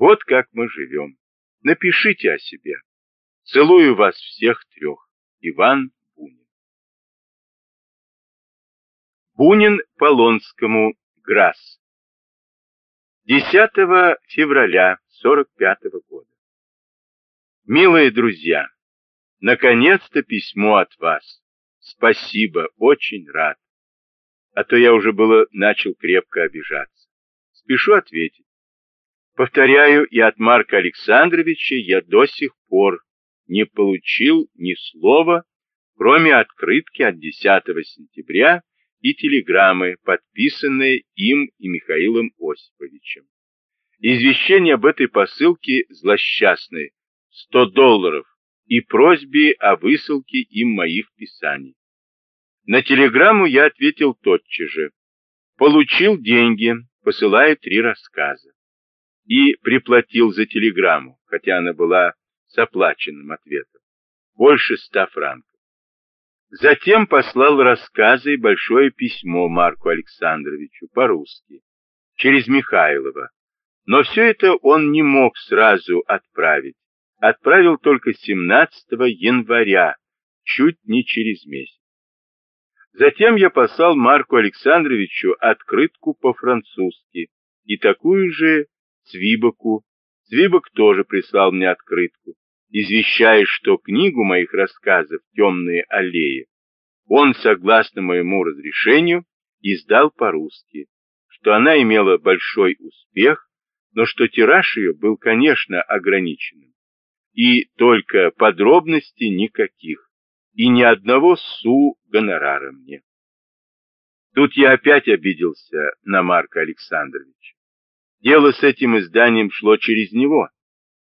Вот как мы живем. Напишите о себе. Целую вас всех трех. Иван Бунин. Бунин Полонскому, Грасс. 10 февраля 45 года. Милые друзья, наконец-то письмо от вас. Спасибо, очень рад. А то я уже было начал крепко обижаться. Спешу ответить. Повторяю, и от Марка Александровича я до сих пор не получил ни слова, кроме открытки от 10 сентября и телеграммы, подписанные им и Михаилом Осиповичем. Извещение об этой посылке злосчастное, 100 долларов, и просьбе о высылке им моих писаний. На телеграмму я ответил тотчас же. Получил деньги, посылаю три рассказа. И приплатил за телеграмму, хотя она была с оплаченным ответом. Больше ста франков. Затем послал рассказы и большое письмо Марку Александровичу по-русски, через Михайлова. Но все это он не мог сразу отправить. Отправил только 17 января, чуть не через месяц. Затем я послал Марку Александровичу открытку по-французски и такую же Цвибоку. Цвибок тоже прислал мне открытку извещая, что книгу моих рассказов «Темные аллеи» он, согласно моему разрешению, издал по-русски, что она имела большой успех, но что тираж ее был, конечно, ограниченным, и только подробностей никаких, и ни одного су гонорара мне. Тут я опять обиделся на Марка Александровича. Дело с этим изданием шло через него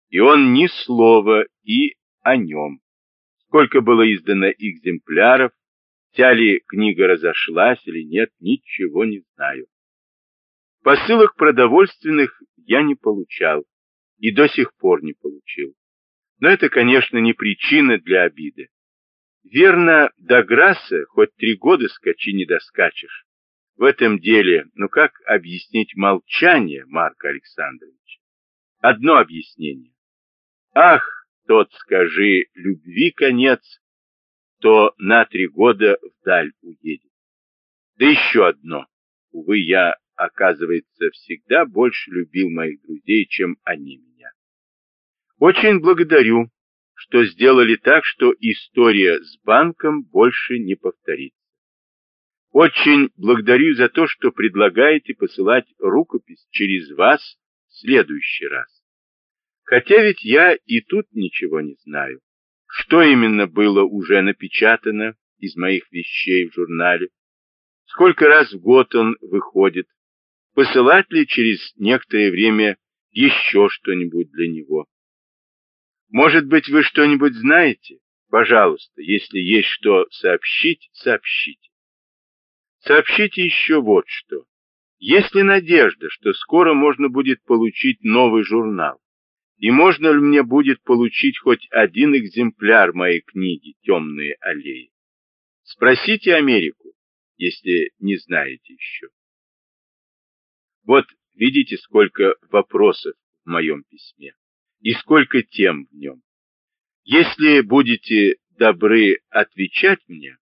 и он ни слова и о нем. Сколько было издано экземпляров, вся ли книга разошлась или нет, ничего не знаю. Посылок продовольственных я не получал и до сих пор не получил. Но это, конечно, не причина для обиды. Верно, до Грасса хоть три года скачи не доскачешь. В этом деле, ну как объяснить молчание Марка Александровича? Одно объяснение. Ах, тот скажи, любви конец, то на три года вдаль уедет. Да еще одно. Увы, я, оказывается, всегда больше любил моих друзей, чем они меня. Очень благодарю, что сделали так, что история с банком больше не повторится. Очень благодарю за то, что предлагаете посылать рукопись через вас в следующий раз. Хотя ведь я и тут ничего не знаю. Что именно было уже напечатано из моих вещей в журнале? Сколько раз в год он выходит? Посылать ли через некоторое время еще что-нибудь для него? Может быть, вы что-нибудь знаете? Пожалуйста, если есть что сообщить, сообщите. Сообщите еще вот что. Есть ли надежда, что скоро можно будет получить новый журнал? И можно ли мне будет получить хоть один экземпляр моей книги «Темные аллеи»? Спросите Америку, если не знаете еще. Вот видите, сколько вопросов в моем письме и сколько тем в нем. Если будете добры отвечать мне,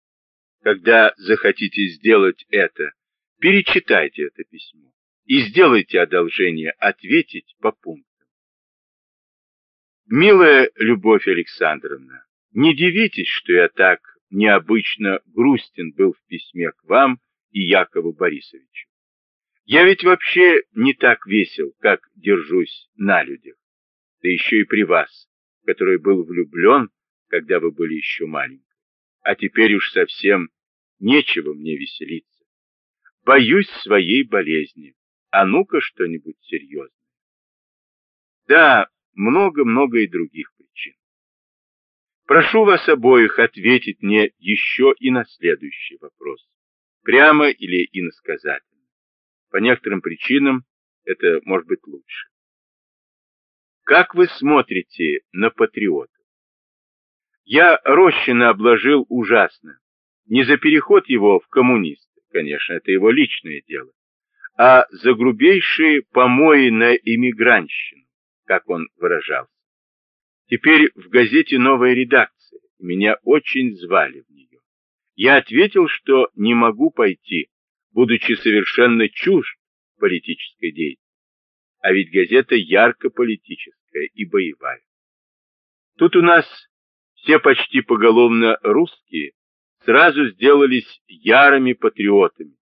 когда захотите сделать это, перечитайте это письмо и сделайте одолжение ответить по пункту. Милая Любовь Александровна, не дивитесь, что я так необычно грустен был в письме к вам и Якову Борисовичу. Я ведь вообще не так весел, как держусь на людях, да еще и при вас, который был влюблен, когда вы были еще маленький. А теперь уж совсем нечего мне веселиться. Боюсь своей болезни. А ну-ка что-нибудь серьезное. Да, много-много и других причин. Прошу вас обоих ответить мне еще и на следующий вопрос, прямо или иносказательно. По некоторым причинам это может быть лучше. Как вы смотрите на патриотов? Я Рощина обложил ужасно. Не за переход его в коммунисты, конечно, это его личное дело, а за грубейшие помои на иммигрантщину как он выражался. Теперь в газете новая редакция, меня очень звали в нее. Я ответил, что не могу пойти, будучи совершенно чужд политической деятельности. А ведь газета ярко политическая и боевая. Тут у нас все почти поголовно русские сразу сделались ярыми патриотами.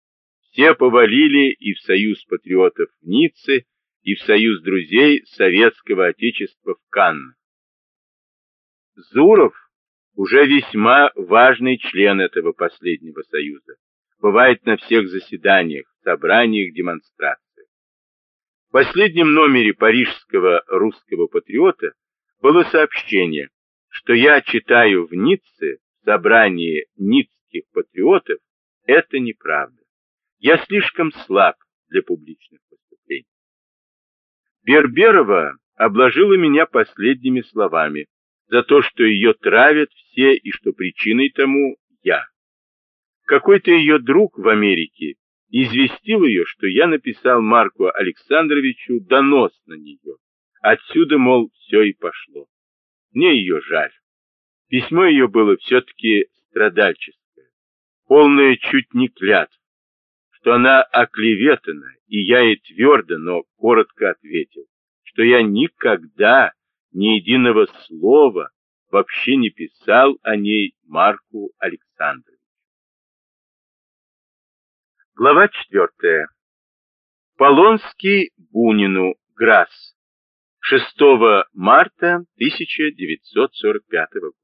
Все повалили и в союз патриотов в Ницце, и в союз друзей советского отечества в Каннах. Зуров уже весьма важный член этого последнего союза. Бывает на всех заседаниях, собраниях, демонстрациях. В последнем номере парижского русского патриота было сообщение, что я читаю в Ницце собрание ницких патриотов, это неправда. Я слишком слаб для публичных выступлений. Берберова обложила меня последними словами за то, что ее травят все и что причиной тому я. Какой-то ее друг в Америке известил ее, что я написал Марку Александровичу донос на нее. Отсюда, мол, все и пошло. Мне ее жаль. Письмо ее было все-таки страдальческое, полное чуть не клятв, что она оклеветана, и я ей твердо, но коротко ответил, что я никогда ни единого слова вообще не писал о ней Марку Александровичу. Глава четвертая. Полонский Бунину, Грасс. 6 марта 1945 года.